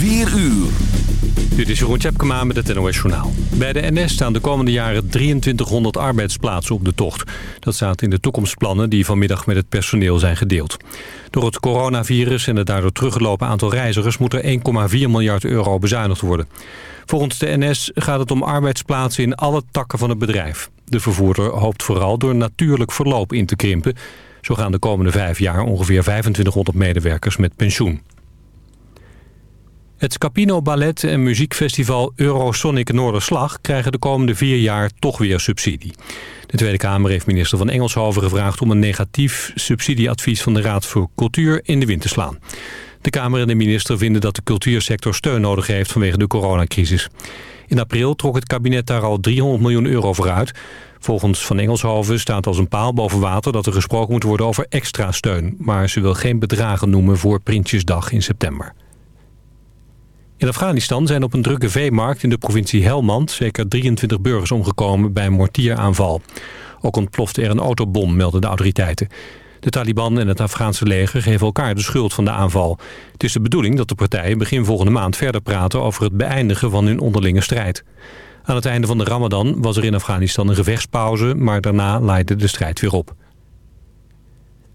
4 uur. Dit is Jeroen Tjepkema met het NOS Journaal. Bij de NS staan de komende jaren 2300 arbeidsplaatsen op de tocht. Dat staat in de toekomstplannen die vanmiddag met het personeel zijn gedeeld. Door het coronavirus en het daardoor teruggelopen aantal reizigers... moet er 1,4 miljard euro bezuinigd worden. Volgens de NS gaat het om arbeidsplaatsen in alle takken van het bedrijf. De vervoerder hoopt vooral door natuurlijk verloop in te krimpen. Zo gaan de komende vijf jaar ongeveer 2500 medewerkers met pensioen. Het Scapino Ballet en muziekfestival Eurosonic Noorderslag... krijgen de komende vier jaar toch weer subsidie. De Tweede Kamer heeft minister van Engelshoven gevraagd... om een negatief subsidieadvies van de Raad voor Cultuur in de wind te slaan. De Kamer en de minister vinden dat de cultuursector steun nodig heeft... vanwege de coronacrisis. In april trok het kabinet daar al 300 miljoen euro voor uit. Volgens Van Engelshoven staat als een paal boven water... dat er gesproken moet worden over extra steun. Maar ze wil geen bedragen noemen voor Prinsjesdag in september. In Afghanistan zijn op een drukke veemarkt in de provincie Helmand... zeker 23 burgers omgekomen bij een mortieraanval. Ook ontplofte er een autobom, melden de autoriteiten. De Taliban en het Afghaanse leger geven elkaar de schuld van de aanval. Het is de bedoeling dat de partijen begin volgende maand verder praten... over het beëindigen van hun onderlinge strijd. Aan het einde van de ramadan was er in Afghanistan een gevechtspauze... maar daarna leidde de strijd weer op.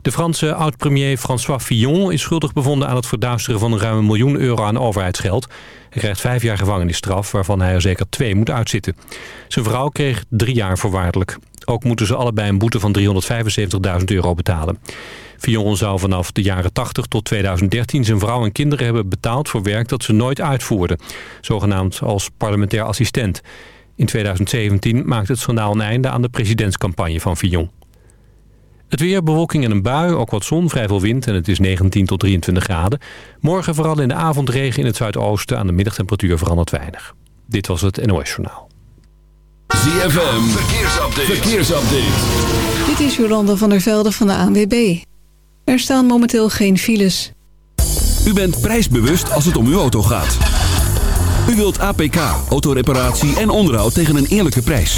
De Franse oud-premier François Fillon is schuldig bevonden aan het verduisteren van ruim een miljoen euro aan overheidsgeld. Hij krijgt vijf jaar gevangenisstraf, waarvan hij er zeker twee moet uitzitten. Zijn vrouw kreeg drie jaar voorwaardelijk. Ook moeten ze allebei een boete van 375.000 euro betalen. Fillon zou vanaf de jaren 80 tot 2013 zijn vrouw en kinderen hebben betaald voor werk dat ze nooit uitvoerden. Zogenaamd als parlementair assistent. In 2017 maakte het schandaal een einde aan de presidentscampagne van Fillon. Het weer, bewolking en een bui, ook wat zon, vrij veel wind en het is 19 tot 23 graden. Morgen vooral in de avond regen in het zuidoosten. Aan de middagtemperatuur verandert weinig. Dit was het NOS Journaal. ZFM, verkeersupdate. verkeersupdate. Dit is Jolanda van der Velde van de ANWB. Er staan momenteel geen files. U bent prijsbewust als het om uw auto gaat. U wilt APK, autoreparatie en onderhoud tegen een eerlijke prijs.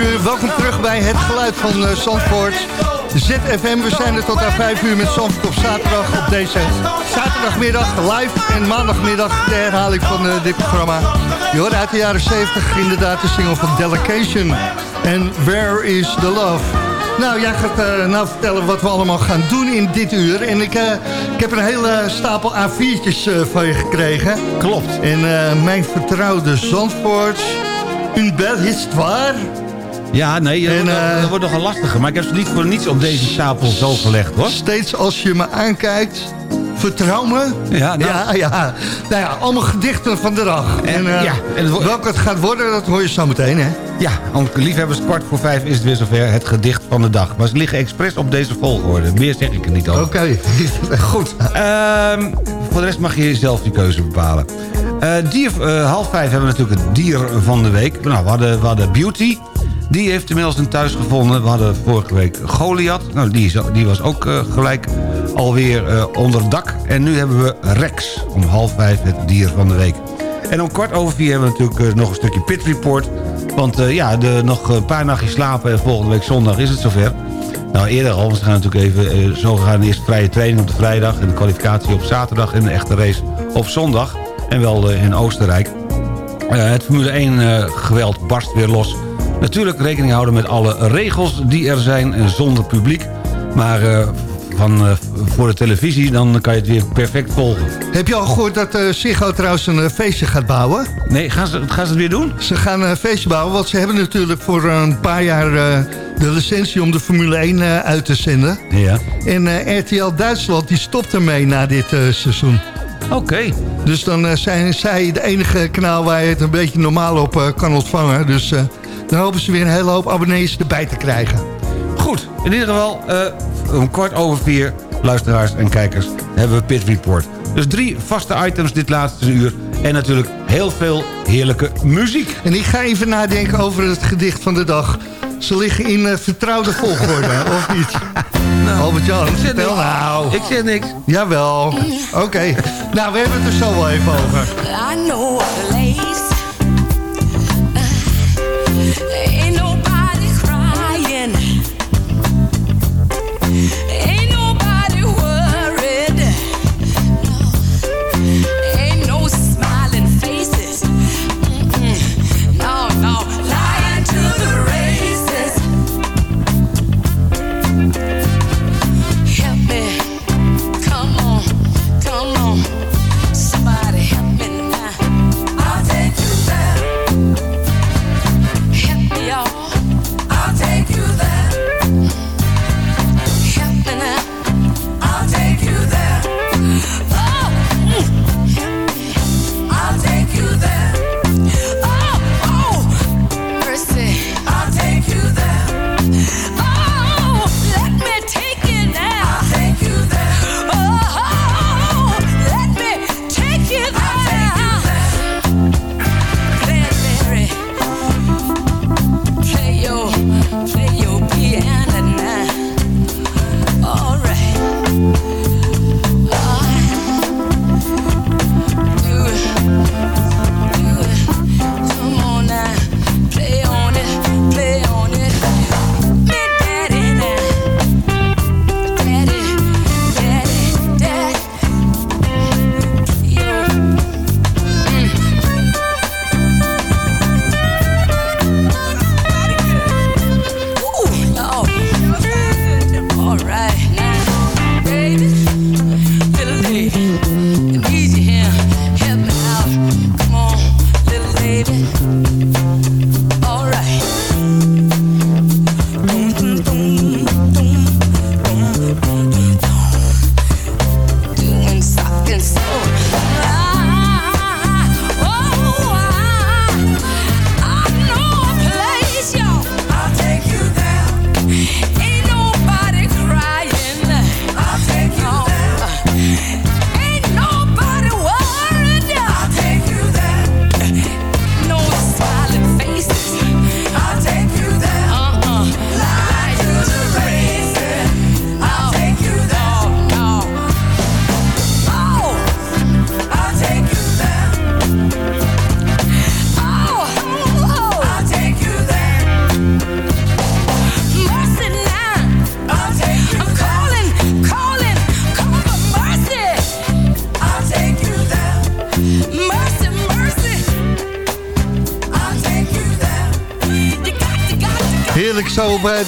uur. Welkom terug bij het geluid van eh, Zandvoort. ZFM, we zijn er tot aan 5 uur met Zandvoort op zaterdag. Op deze zaterdagmiddag live en maandagmiddag de herhaling van eh, dit programma. Je hoort uit de jaren 70 inderdaad de single van Delegation. En Where is the Love? Nou, jij gaat eh, nou vertellen wat we allemaal gaan doen in dit uur. En ik, eh, ik heb een hele stapel A4'tjes eh, van je gekregen. Klopt. En eh, mijn vertrouwde Zandvoort... Une belle histoire. Ja, nee, dat, En, wordt, eh, dat wordt nogal lastiger. Maar ik heb ze niet voor niets op deze stapel zo gelegd, hoor. Steeds als je me aankijkt, vertrouw me. Ja, nou. ja, ja. Nou ja, allemaal gedichten van de dag. En, En, eh, ja, en het welke het gaat worden, dat hoor je zo meteen, hè? Ja, om liefhebbers kwart voor vijf is het weer zover het gedicht van de dag. Maar ze liggen expres op deze volgorde. Meer zeg ik er niet over. Oké, goed. Ehm, voor de rest mag je zelf je keuze bepalen. Eh, dier, eh, half vijf hebben we natuurlijk het dier van de week. Nou, we hadden, we hadden Beauty. Die heeft inmiddels een thuis gevonden. We hadden vorige week Goliath. Nou, die, die was ook eh, gelijk alweer eh, onder dak. En nu hebben we Rex. Om half vijf het dier van de week. En om kwart over vier hebben we natuurlijk eh, nog een stukje Pit Report. Want ja, de, nog een paar nachtjes slapen en volgende week zondag is het zover. Nou, eerder al, ze gaan natuurlijk even zo gaan eerst vrije training op de vrijdag... en de kwalificatie op zaterdag en de echte race op zondag. En wel in Oostenrijk. Het Formule 1 eh, geweld barst weer los. Natuurlijk rekening houden met alle regels die er zijn en zonder publiek. Maar eh, van, eh, voor de televisie dan kan je het weer perfect volgen. Heb je al gehoord dat eh Ziggo trouwens een eh, feestje gaat bouwen? Nee, gaan ze, gaan ze het weer doen? Ze gaan een feestje bouwen, want ze hebben natuurlijk voor een paar jaar eh, de licentie om de Formule 1 eh, uit te zenden. Ja. En eh, RTL Duitsland die stopt ermee na dit eh, seizoen. Oké. Dus dan eh, zijn zij de enige kanaal waar je het een beetje normaal op eh, kan ontvangen. Dus eh, dan hopen ze weer een hele hoop abonnees erbij te krijgen. Goed, in ieder geval eh, om kwart over vier, luisteraars en kijkers, hebben we Pit Report. Dus drie vaste items dit laatste uur. En natuurlijk heel veel heerlijke muziek. En ik ga even nadenken over het gedicht van de dag. Ze liggen in eh, vertrouwde volgorde, of niet? Albert-Jan, vertel nou. Ik zeg niks. Jawel. Oké. Nou, we hebben het er zo wel even over. I know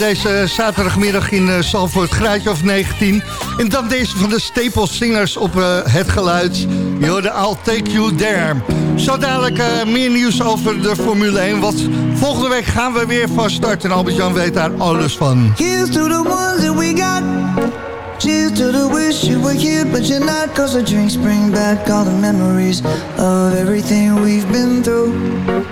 deze zaterdagmiddag in uh, Zalvoort, graadje of 19. En dan deze van de Staples Singers op uh, het geluid. Je hoorde I'll Take You There. Zo dadelijk uh, meer nieuws over de Formule 1. Want volgende week gaan we weer van start. En Albert-Jan weet daar alles van. Here's to the ones that we got. Cheers to the wish you were here, but you're not. Cause the drinks bring back all the memories of everything we've been through.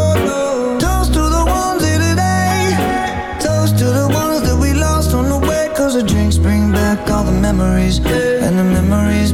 Memories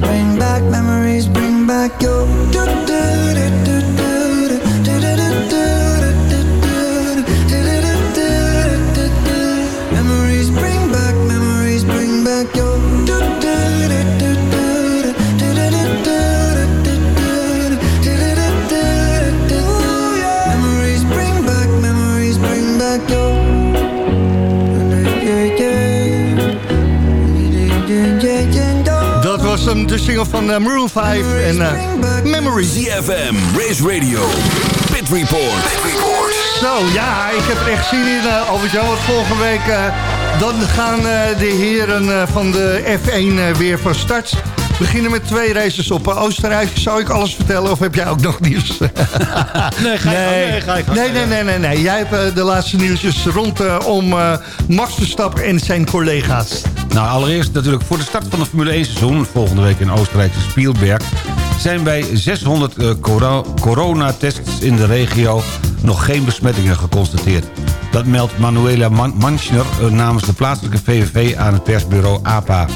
van uh, Maroon 5 en uh, Memories. ZFM, Race Radio, Pit Report. Zo, ja, ik heb er echt zin in, uh, Albert-Jan. Want volgende week uh, dan gaan uh, de heren uh, van de F1 weer van start. We beginnen met twee races op Oostenrijk. Zou ik alles vertellen of heb jij ook nog nieuws? nee, ga nee. nee, ga nee, nee, nee, nee, nee. Jij hebt de laatste nieuwsjes rondom Max Verstappen en zijn collega's. Nou, allereerst natuurlijk voor de start van het Formule 1 seizoen... volgende week in Oostenrijkse Spielberg... zijn bij 600 uh, coronatests in de regio nog geen besmettingen geconstateerd. Dat meldt Manuela Man Manchner uh, namens de plaatselijke VVV aan het persbureau APA.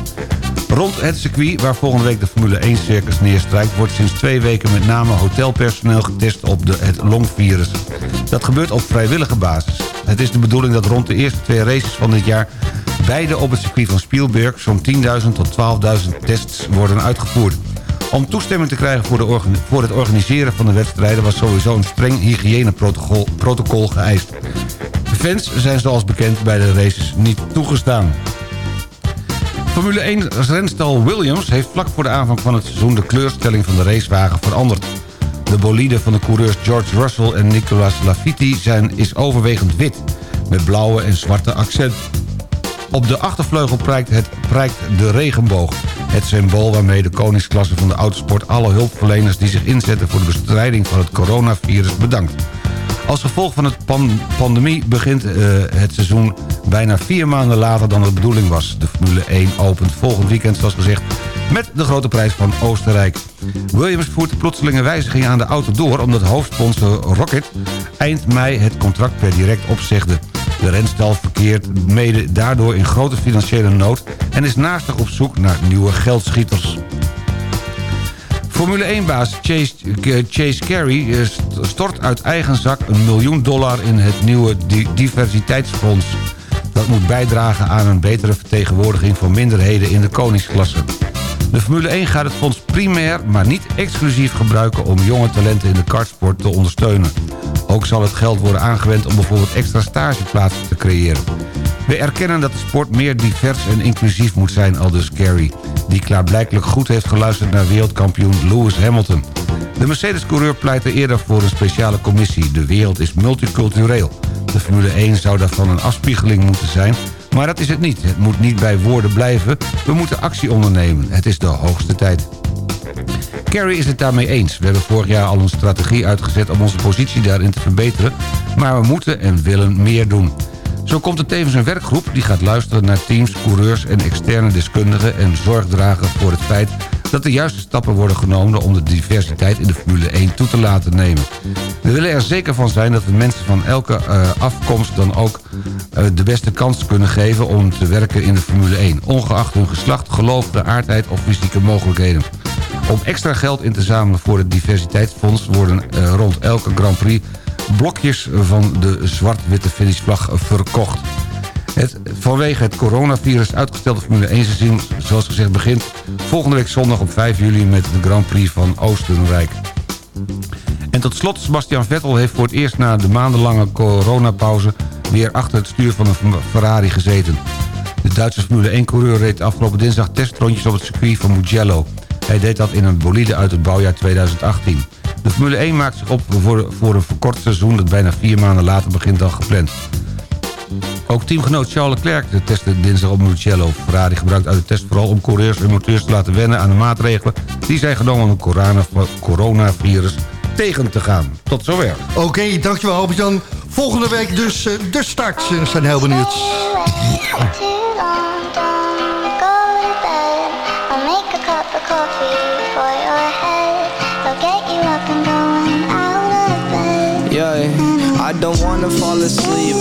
Rond het circuit waar volgende week de Formule 1-circus neerstrijkt... wordt sinds twee weken met name hotelpersoneel getest op de, het longvirus. Dat gebeurt op vrijwillige basis. Het is de bedoeling dat rond de eerste twee races van dit jaar... beide op het circuit van Spielberg zo'n 10.000 tot 12.000 tests worden uitgevoerd. Om toestemming te krijgen voor, de voor, het organiseren van de wedstrijden... was sowieso een streng hygiëneprotocol protocol geëist. Fans zijn zoals bekend bij de races niet toegestaan. Formule 1-renstal Williams heeft vlak voor de aanvang van het seizoen... de kleurstelling van de racewagen veranderd. De bolide van de coureurs George Russell en Nicolas Lafitti zijn, is overwegend wit... met blauwe en zwarte accent. Op de achtervleugel prijkt, het, prijkt de regenboog. Het symbool waarmee de koningsklasse van de autosport... alle hulpverleners die zich inzetten voor de bestrijding van het coronavirus bedankt. Als gevolg van pan pandemie begint uh, het seizoen bijna vier maanden later dan de bedoeling was. De Formule 1 opent volgend weekend, zoals gezegd, met de grote prijs van Oostenrijk. Williams voert plotselinge wijzigingen aan de auto door... omdat hoofdsponsor Rocket eind mei het contract per direct opzegde. De renstal verkeert mede daardoor in grote financiële nood... en is naastig op zoek naar nieuwe geldschieters. Formule 1-baas Chase, eh, Chase Carey eh, stort uit eigen zak een miljoen dollar in het nieuwe di- diversiteitsfonds. Dat moet bijdragen aan een betere vertegenwoordiging van minderheden in de koningsklasse. De Formule 1 gaat het fonds primair, maar niet exclusief gebruiken... om jonge talenten in de kartsport te ondersteunen. Ook zal het geld worden aangewend om bijvoorbeeld extra stageplaatsen te creëren. We erkennen dat de sport meer divers en inclusief moet zijn, aldus Carey... die klaarblijkelijk goed heeft geluisterd naar wereldkampioen Lewis Hamilton. De Mercedes-coureur pleitte eerder voor een speciale commissie. De wereld is multicultureel. De Formule 1 zou daarvan een afspiegeling moeten zijn... maar dat is het niet. Het moet niet bij woorden blijven. We moeten actie ondernemen. Het is de hoogste tijd. Kerry is het daarmee eens. We hebben vorig jaar al een strategie uitgezet om onze positie daarin te verbeteren... maar we moeten en willen meer doen. Zo komt er tevens een werkgroep die gaat luisteren naar teams, coureurs en externe deskundigen... en zorg dragen voor het feit dat de juiste stappen worden genomen... om de diversiteit in de Formule 1 toe te laten nemen. We willen er zeker van zijn dat we mensen van elke eh, afkomst dan ook eh, de beste kans kunnen geven... om te werken in de Formule 1, ongeacht hun geslacht, geloof, de aardheid of fysieke mogelijkheden. Om extra geld in te zamelen voor het diversiteitsfonds... worden eh, rond elke Grand Prix blokjes van de zwart-witte finishvlag verkocht. Het vanwege het coronavirus uitgestelde Formule 1 seizoen... zoals gezegd begint volgende week zondag op 5 juli... met de Grand Prix van Oostenrijk. En tot slot, Sebastian Vettel heeft voor het eerst na de maandenlange coronapauze... weer achter het stuur van een Ferrari gezeten. De Duitse Formule 1-coureur reed afgelopen dinsdag testrondjes op het circuit van Mugello. Hij deed dat in een bolide uit het bouwjaar 2018. De Formule 1 maakt zich op voor, voor een verkort seizoen... dat bijna vier maanden later begint dan gepland. Ook teamgenoot Charles Leclerc testte dinsdag op Mugello. Ferrari gebruikt uit de test vooral om coureurs en monteurs te laten wennen aan de maatregelen... die zijn genomen om het corona- coronavirus tegen te gaan. Tot zover. Oké, dankjewel Albert-Jan. Volgende week dus eh, de start. We zijn heel benieuwd. Yeah, I don't wanna fall asleep.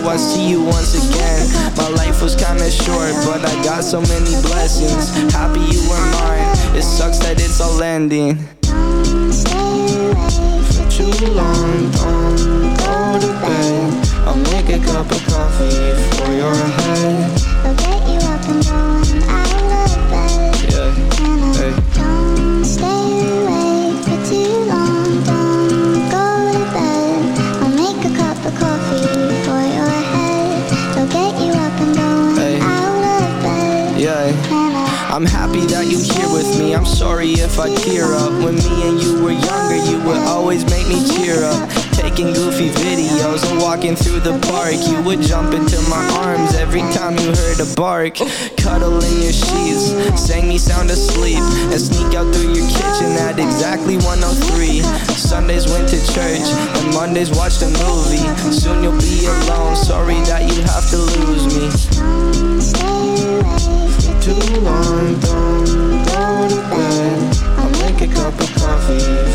I see you once again. My life was kinda short, but I got so many blessings. Happy you were mine, it sucks that it's all ending. Bark. Cuddle in your sheets, sang me sound asleep, and sneak out through your kitchen at exactly 103. Sundays went to church, and Mondays watched a movie. Soon you'll be alone. Sorry that you have to lose me. Too long, don't go to bed. I'll make a cup of coffee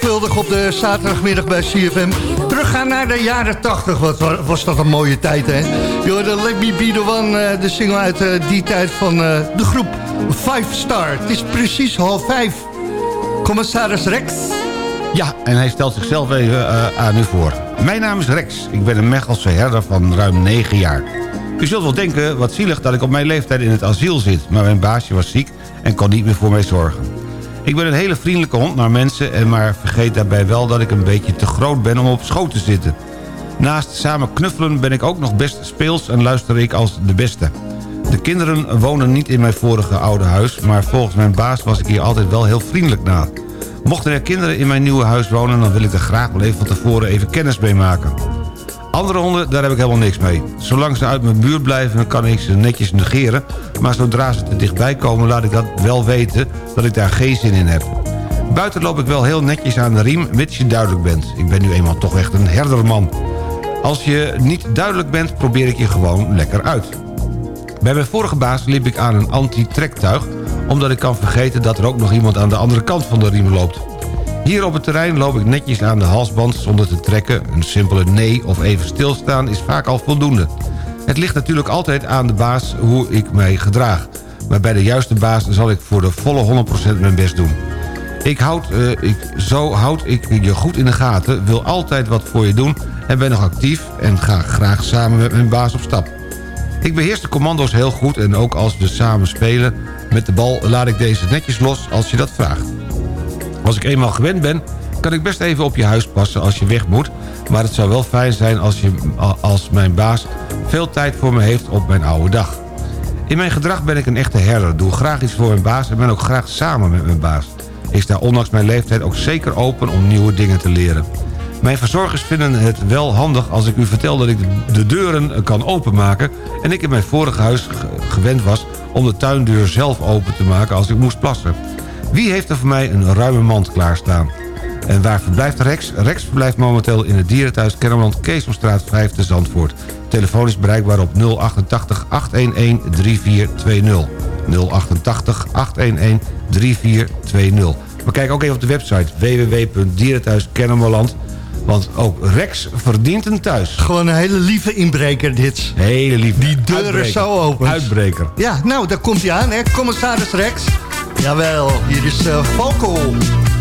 veelvuldig op de zaterdagmiddag bij CFM. Teruggaan naar de jaren 80. Wat wa- was dat een mooie tijd, hè? Je hoorde Let Me Be The One, eh, de single uit eh, die tijd van eh, de groep Five Star. Het is precies half vijf. Commissaris Rex. Ja, en hij stelt zichzelf even aan u voor. Mijn naam is Rex. Ik ben een Mechelse herder van ruim 9 jaar. U zult wel denken, wat zielig dat ik op mijn leeftijd in het asiel zit... maar mijn baasje was ziek en kon niet meer voor mij zorgen. Ik ben een hele vriendelijke hond naar mensen... en maar vergeet daarbij wel dat ik een beetje te groot ben om op schoot te zitten. Naast samen knuffelen ben ik ook nog best speels en luister ik als de beste. De kinderen wonen niet in mijn vorige oude huis... maar volgens mijn baas was ik hier altijd wel heel vriendelijk naar. Mochten er kinderen in mijn nieuwe huis wonen... dan wil ik er graag wel even van tevoren even kennis mee maken. Andere honden, daar heb ik helemaal niks mee. Zolang ze uit mijn buurt blijven, kan ik ze netjes negeren... maar zodra ze te dichtbij komen, laat ik dat wel weten... dat ik daar geen zin in heb. Buiten loop ik wel heel netjes aan de riem, mits je duidelijk bent. Ik ben nu eenmaal toch echt een herderman. Als je niet duidelijk bent, probeer ik je gewoon lekker uit. Bij mijn vorige baas liep ik aan een anti-trektuig... omdat ik kan vergeten dat er ook nog iemand aan de andere kant van de riem loopt. Hier op het terrein loop ik netjes aan de halsband zonder te trekken. Een simpele nee of even stilstaan is vaak al voldoende. Het ligt natuurlijk altijd aan de baas hoe ik mij gedraag. Maar bij de juiste baas zal ik voor de volle 100% mijn best doen. Ik houd, eh, ik, zo houd ik je goed in de gaten, wil altijd wat voor je doen... en ben nog actief en ga graag samen met mijn baas op stap. Ik beheers de commando's heel goed en ook als we samen spelen met de bal... laat ik deze netjes los als je dat vraagt. Als ik eenmaal gewend ben, kan ik best even op je huis passen als je weg moet... maar het zou wel fijn zijn als, je, als mijn baas veel tijd voor me heeft op mijn oude dag. In mijn gedrag ben ik een echte herder, doe graag iets voor mijn baas... en ben ook graag samen met mijn baas. Ik sta ondanks mijn leeftijd ook zeker open om nieuwe dingen te leren. Mijn verzorgers vinden het wel handig als ik u vertel dat ik de deuren kan openmaken... en ik in mijn vorige huis ge- gewend was om de tuindeur zelf open te maken als ik moest plassen. Wie heeft er voor mij een ruime mand klaarstaan? En waar verblijft Rex? Rex verblijft momenteel in het dierenthuis Kennemerland Keesomstraat 5 te Zandvoort. Telefoon is bereikbaar op 088 811 3420. 088 811 3420. Maar kijk ook even op de website www.dierenthuiskennemerland Want ook Rex verdient een thuis. Gewoon een hele lieve inbreker dit. Hele lieve. Die deur is Uitbreker. zo open. Uitbreker. Ja, nou, daar komt hij aan, hè. Commissaris Rex. Jawel, hier is uh.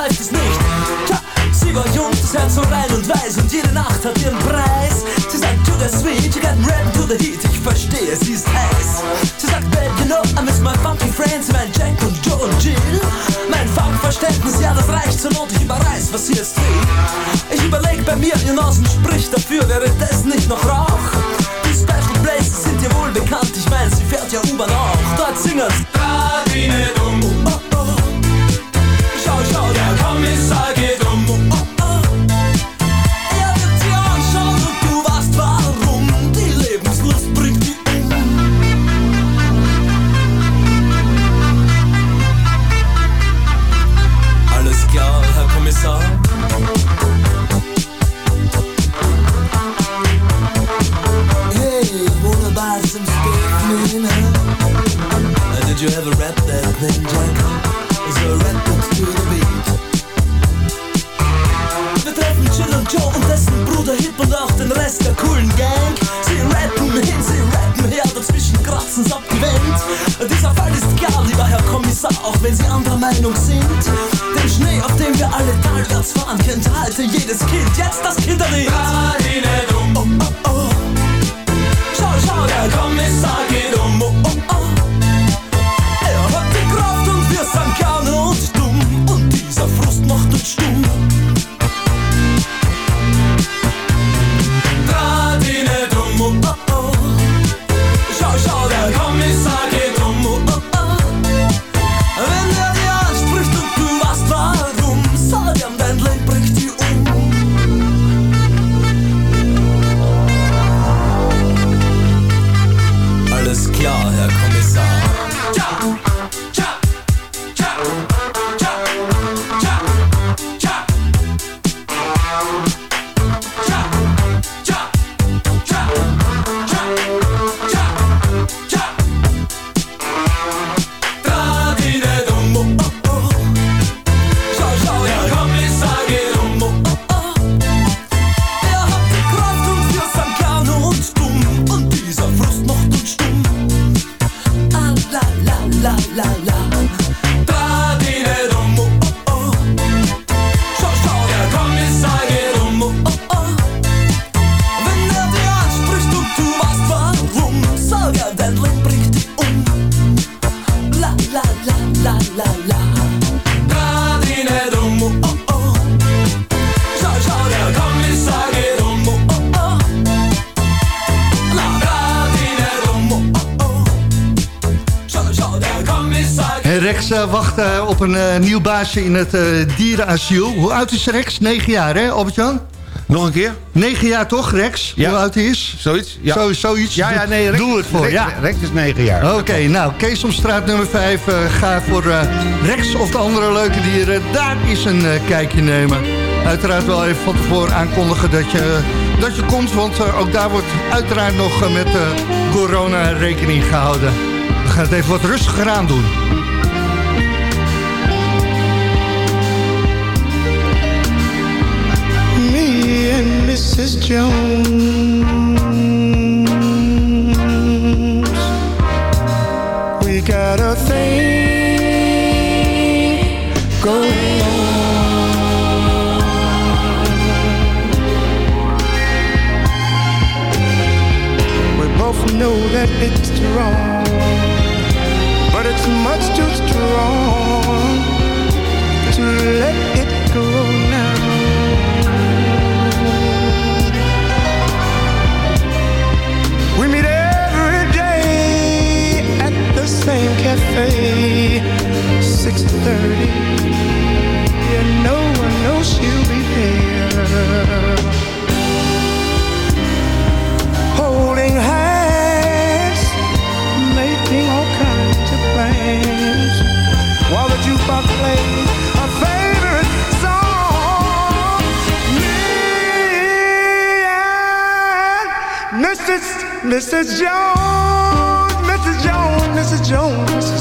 Läuft es nicht. Tja, sie war jung, das Herz so rein und weiß und jede Nacht hat ihren Preis. Sie sagt, to the sweet, you got rap to the heat, ich verstehe, sie ist heiß. Sie sagt, babe, you know, I miss my funky friends, mein Jack und Joe und Jill. Mein Funkverständnis, ja, das reicht zur Not, ich überreiß, was sie jetzt will. Ich überleg bei mir, ihr Nasen spricht dafür, wäre das nicht noch Rauch? Die Special Places sind dir wohl bekannt, ich mein, sie fährt ja U-Bahn auch. Dort singen's. Oh. Eh, wacht eh, op een eh, nieuw baasje in het eh, dierenasiel. Hoe oud is Rex? 9 jaar, hè, Albert-Jan? Nog een keer? 9 jaar toch, Rex? Ja. Hoe oud hij is? Zoiets? Ja. Zo, zoiets. Ja, ja, nee, Rex, Doe het voor, Rex, ja. Rex is 9 jaar. Oké, nou, Keesomstraat nummer 5. eh, ga voor Rex of de andere leuke dieren. Daar is een kijkje nemen. Uiteraard wel even van tevoren aankondigen dat je, dat je komt. Want ook daar wordt uiteraard nog met corona rekening gehouden. We gaan het even wat rustiger aan doen. Mrs. Jones. We got a thing going on. We both know that it's wrong, but it's much too strong to let 6.30 no one knows she'll be there Holding hands Making all kinds of plans While the jukebox plays a favorite song Me and Mrs. Mrs. Jones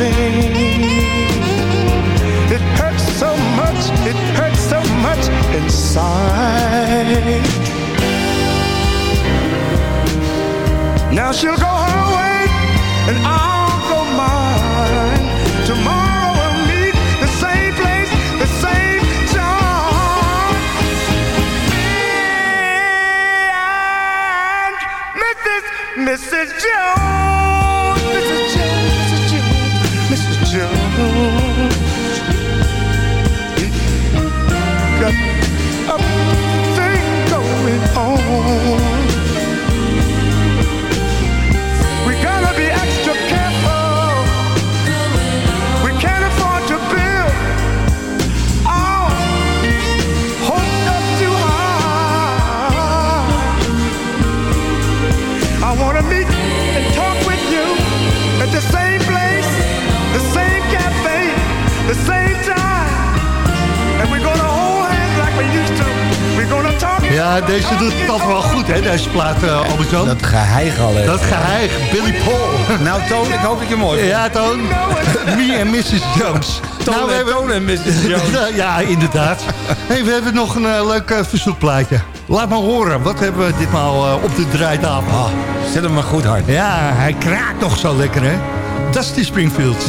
It hurts so much, it hurts so much inside. Now she'll go her way and I'll go mine. Tomorrow we'll meet the same place, the same time. And Mrs. Mrs. Jones, home. Ja, deze doet het altijd wel goed, hè, deze plaat, uh, Albert-Jan. Dat geheig al. hè. Dat geheig, Billy Paul. Nou, Toon, ik hoop dat je mooi vindt. Ja, Toon. Me en Mrs. Jones. Toon Nou, we en hebben- Toon en Mrs. Jones. ja, inderdaad. Hey, we hebben nog een eh, leuk eh, verzoekplaatje. Laat maar horen, wat hebben we ditmaal op de draaitafel? Ah, zet hem maar goed hard. Ja, hij kraakt nog zo lekker, hè? Dusty Springfield.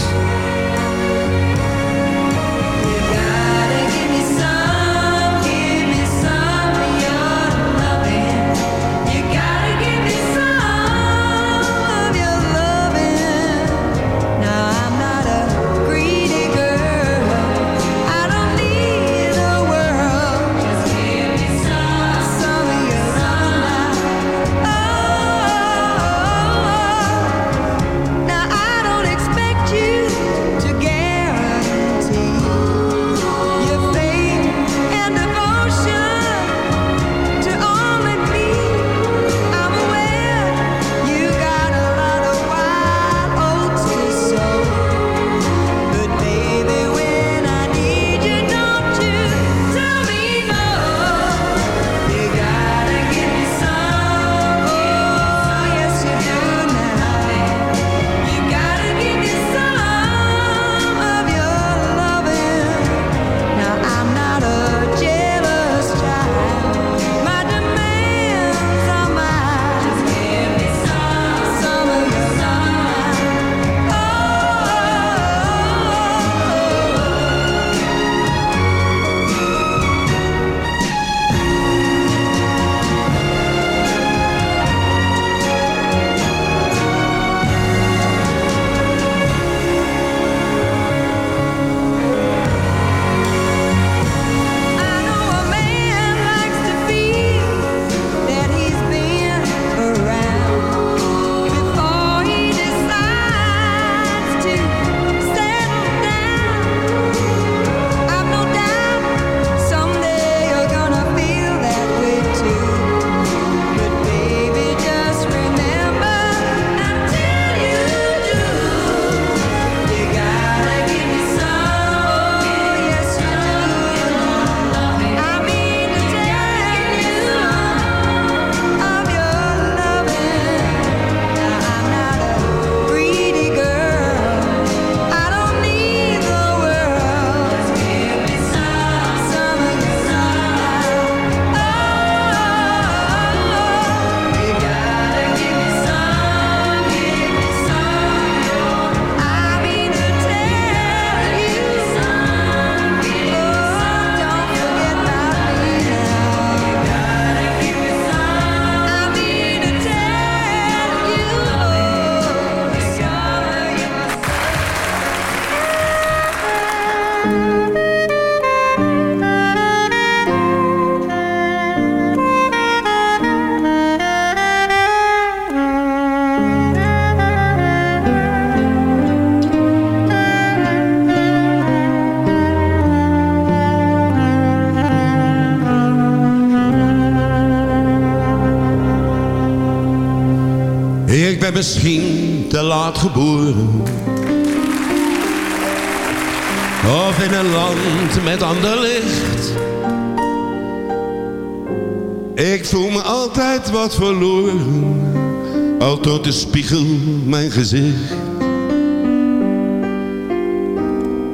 Spiegel mijn gezicht.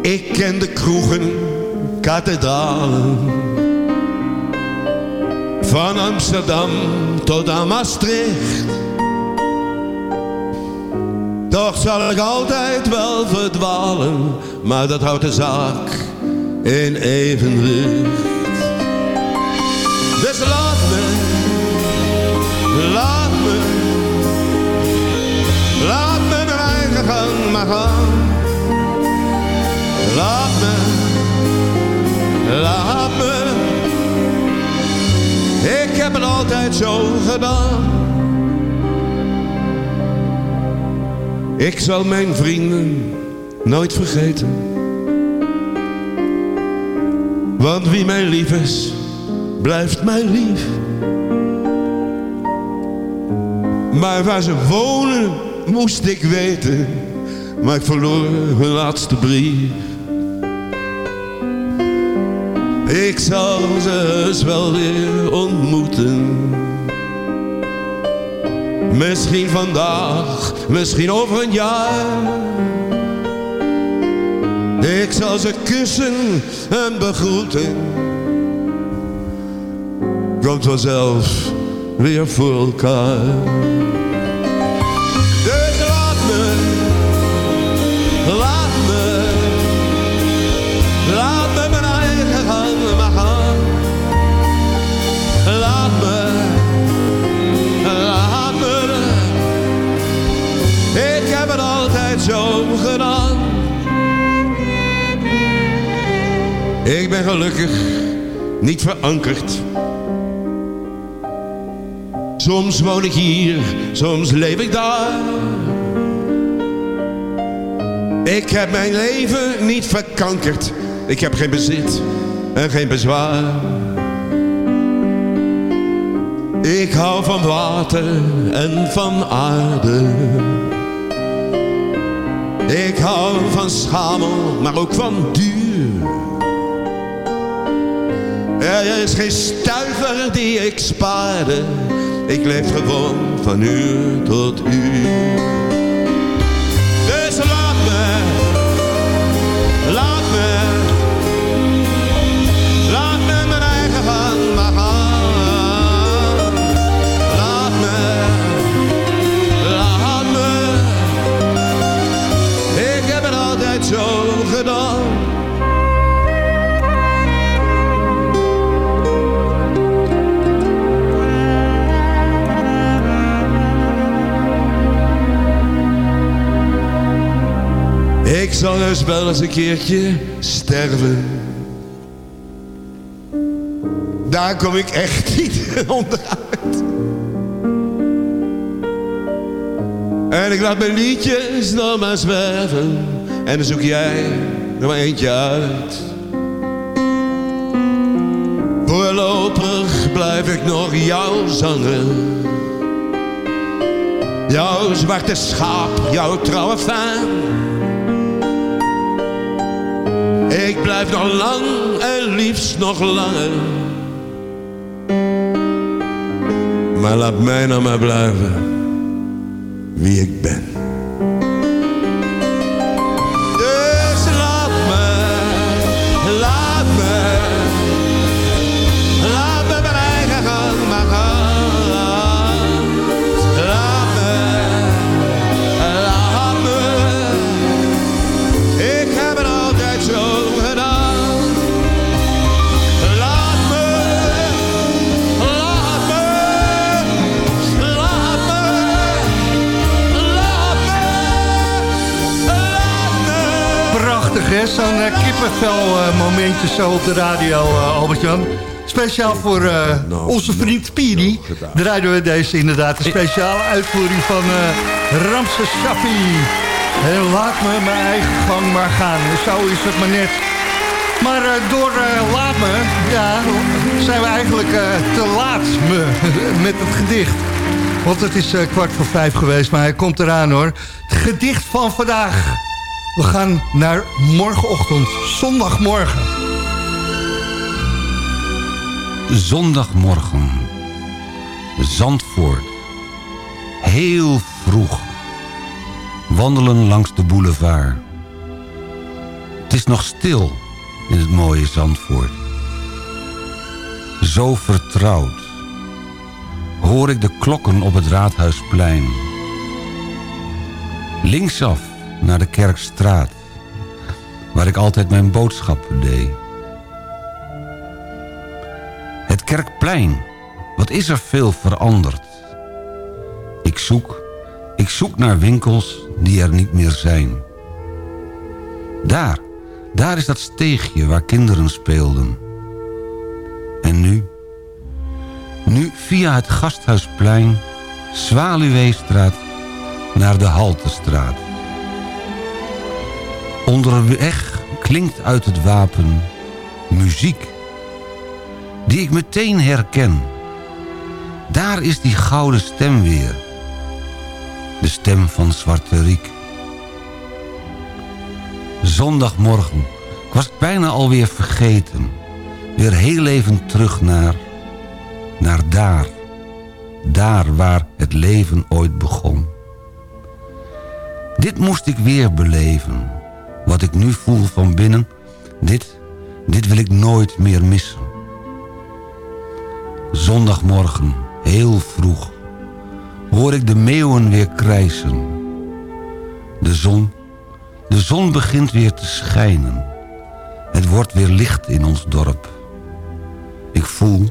Ik ken de kroegen, kathedralen. Van Amsterdam tot aan Maastricht. Toch zal ik altijd wel verdwalen, maar dat houdt de zaak in evenwicht. Dus laat me, laat me, maar gaan. Laat me, laat me, ik heb het altijd zo gedaan. Ik zal mijn vrienden nooit vergeten. Want wie mij lief is, blijft mij lief. Maar waar ze wonen, moest ik weten. Maar ik verloor hun laatste brief. Ik zal ze heus wel weer ontmoeten. Misschien vandaag, misschien over een jaar. Ik zal ze kussen en begroeten. Komt vanzelf weer voor elkaar. Zo gedaan. Ik ben gelukkig niet verankerd. Soms woon ik hier, soms leef ik daar. Ik heb mijn leven niet verkankerd. Ik heb geen bezit en geen bezwaar. Ik hou van water en van aarde. Ik hou van schamel, maar ook van duur. Er is geen stuiver die ik spaarde. Ik leef gewoon van uur tot uur. Zal dus wel eens een keertje sterven. Daar kom ik echt niet onderuit. En ik laat mijn liedjes nog maar zwerven. En dan zoek jij er maar eentje uit. Voorlopig blijf ik nog jouw zanger. Jouw zwarte schaap, jouw trouwe fan. Ik blijf nog lang en liefst nog langer. Maar laat mij nou maar blijven wie ik ben. Hè, zo'n uh, kippenvel eh, momentje zo op de radio, eh, Albert-Jan. Speciaal voor onze vriend Piri draaiden we deze inderdaad. Een speciale uitvoering van eh Ramses Shaffi. En laat me mijn eigen gang maar gaan. Zo is het maar net. Maar door eh, laat ja, zijn we eigenlijk te laat me, met het gedicht. Want het is kwart voor vijf geweest, maar hij komt eraan hoor. Het gedicht van vandaag. We gaan naar morgenochtend, zondagmorgen. Zondagmorgen. Zandvoort. Heel vroeg. Wandelen langs de boulevard. Het is nog stil in het mooie Zandvoort. Zo vertrouwd. Hoor ik de klokken op het Raadhuisplein. Linksaf naar de Kerkstraat. Waar ik altijd mijn boodschappen deed. Het Kerkplein. Wat is er veel veranderd? Ik zoek, ik zoek naar winkels die er niet meer zijn. Daar, daar is dat steegje waar kinderen speelden. En nu? Nu via het Gasthuisplein, Zwaluweestraat naar de Haltestraat. Onderweg klinkt uit het wapen muziek die ik meteen herken. Daar is die gouden stem weer. De stem van Zwarte Riek. Zondagmorgen. Ik was het bijna alweer vergeten. Weer heel even terug naar... Naar daar. Daar waar het leven ooit begon. Dit moest ik weer beleven. Wat ik nu voel van binnen. Dit, dit wil ik nooit meer missen. Zondagmorgen, heel vroeg, hoor ik de meeuwen weer krijsen. De zon, de zon begint weer te schijnen. Het wordt weer licht in ons dorp. Ik voel,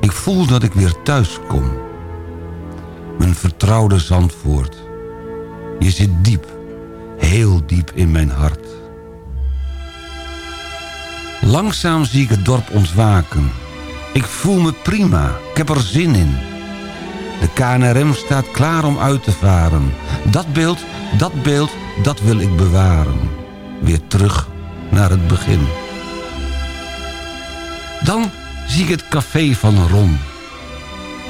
ik voel dat ik weer thuis kom. Mijn vertrouwde Zandvoort. Je zit diep, heel diep in mijn hart. Langzaam zie ik het dorp ontwaken. Ik voel me prima, ik heb er zin in. De KNRM staat klaar om uit te varen. Dat beeld, dat beeld, dat wil ik bewaren. Weer terug naar het begin. Dan zie ik het café van Ron.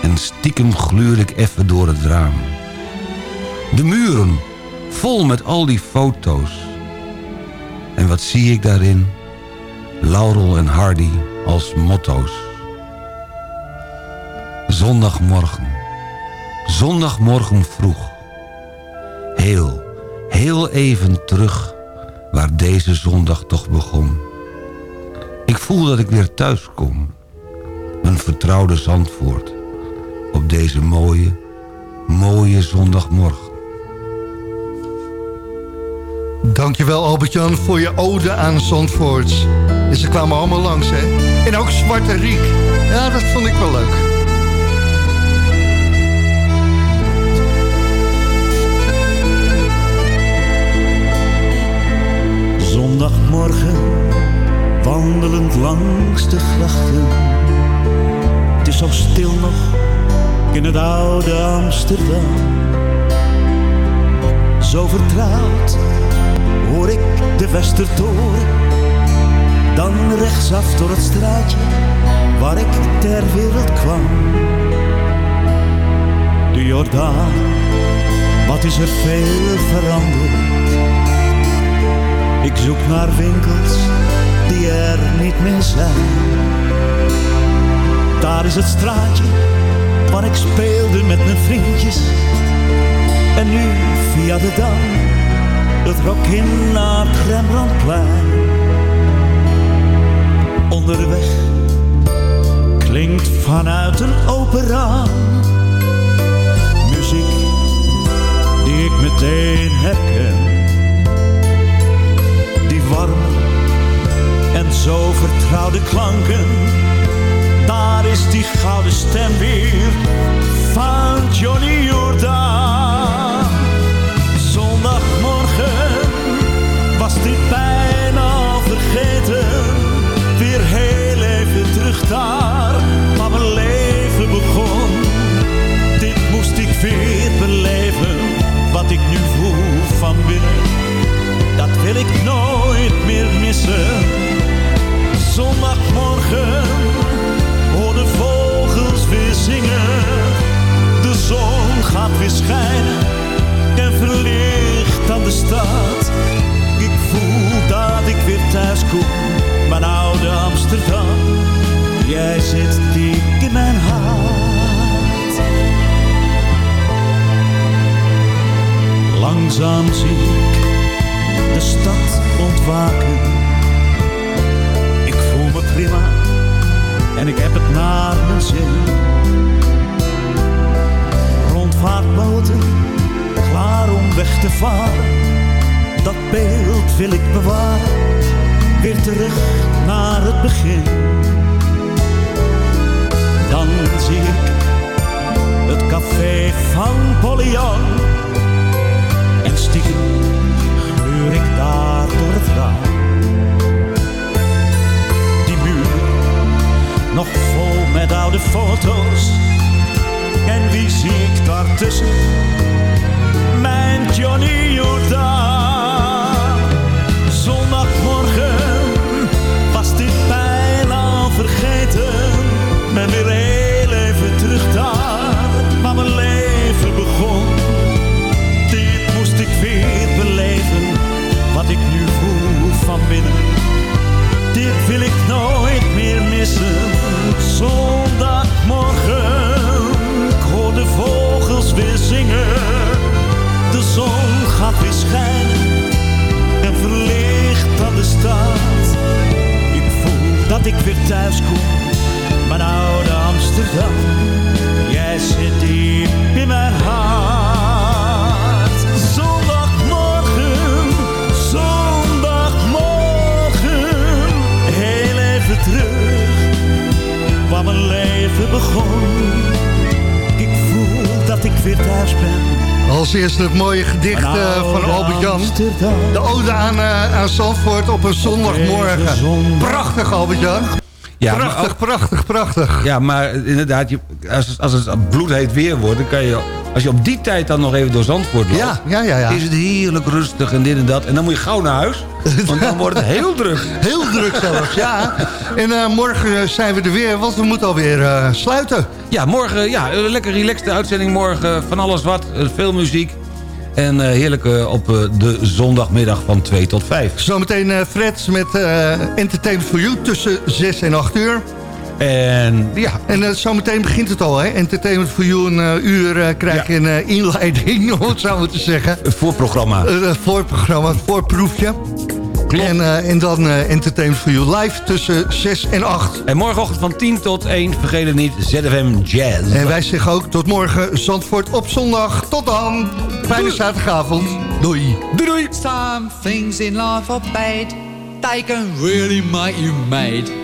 En stiekem gluur ik even door het raam. De muren, vol met al die foto's. En wat zie ik daarin? Laurel en Hardy als motto's. Zondagmorgen. Zondagmorgen vroeg. Heel, heel even terug waar deze zondag toch begon. Ik voel dat ik weer thuis kom. Mijn vertrouwde Zandvoort. Op deze mooie, mooie zondagmorgen. Dankjewel Albert-Jan voor je ode aan Zandvoort. En ze kwamen allemaal langs, hè? En ook Zwarte Riek. Ja, dat vond ik wel leuk. Zondagmorgen, wandelend langs de grachten. Het is zo stil nog in het oude Amsterdam. Zo vertrouwd hoor ik de Westertoren. Dan rechtsaf door het straatje waar ik ter wereld kwam. De Jordaan, wat is er veel veranderd. Ik zoek naar winkels die er niet meer zijn. Daar is het straatje waar ik speelde met mijn vriendjes. En nu via de dam, het rok in naar het Rembrandtplein. Onderweg klinkt vanuit een open raam muziek die ik meteen herken die warme en zo vertrouwde klanken. Daar is die gouden stem weer van Johnny Jordaan. die pijn al vergeten. Weer heel even terug daar, waar mijn leven begon. Dit moest ik weer beleven, wat ik nu voel van binnen. Dat wil ik nooit meer missen. Zondagmorgen, hoor de vogels weer zingen. De zon gaat weer schijnen en verlicht aan de stad gevoel dat weer thuis ben. Als eerste het mooie gedicht eh, van Albert-Jan. De ode aan, eh, aan Zandvoort op een zondagmorgen. Prachtig, Albert-Jan. Ja, maar prachtig, prachtig, prachtig. Ja, maar inderdaad, je, als, als het bloedheet weer wordt... Dan kan je, als je op die tijd dan nog even door Zandvoort loopt... Ja, ja, ja, ja. is het heerlijk rustig en dit en dat. En dan moet je gauw naar huis, want dan wordt het heel druk. Heel druk zelfs, ja. En eh, morgen eh, zijn we er weer, want we moeten alweer eh sluiten. Ja, morgen, ja, een lekker relaxte uitzending morgen. Van alles wat, veel muziek. En eh, heerlijk op de zondagmiddag van 2 tot 5. Zometeen Fred met Entertainment for You tussen 6 en 8 uur. En ja. En eh, zometeen begint het al, hè? Entertainment for You, een eh, uur eh, krijg je een inleiding, om het zo maar te zeggen. Een voorprogramma. Een voorprogramma, een voorproefje. En, eh, en dan Entertainment for You live tussen 6 en 8. En morgenochtend van 10 tot 1, vergeet het niet, ZFM Jazz. En wij zeggen ook tot morgen Zandvoort op zondag. Tot dan. Fijne zaterdagavond. Doei. Doei doei. Some things in life are bad. They can really make you mad.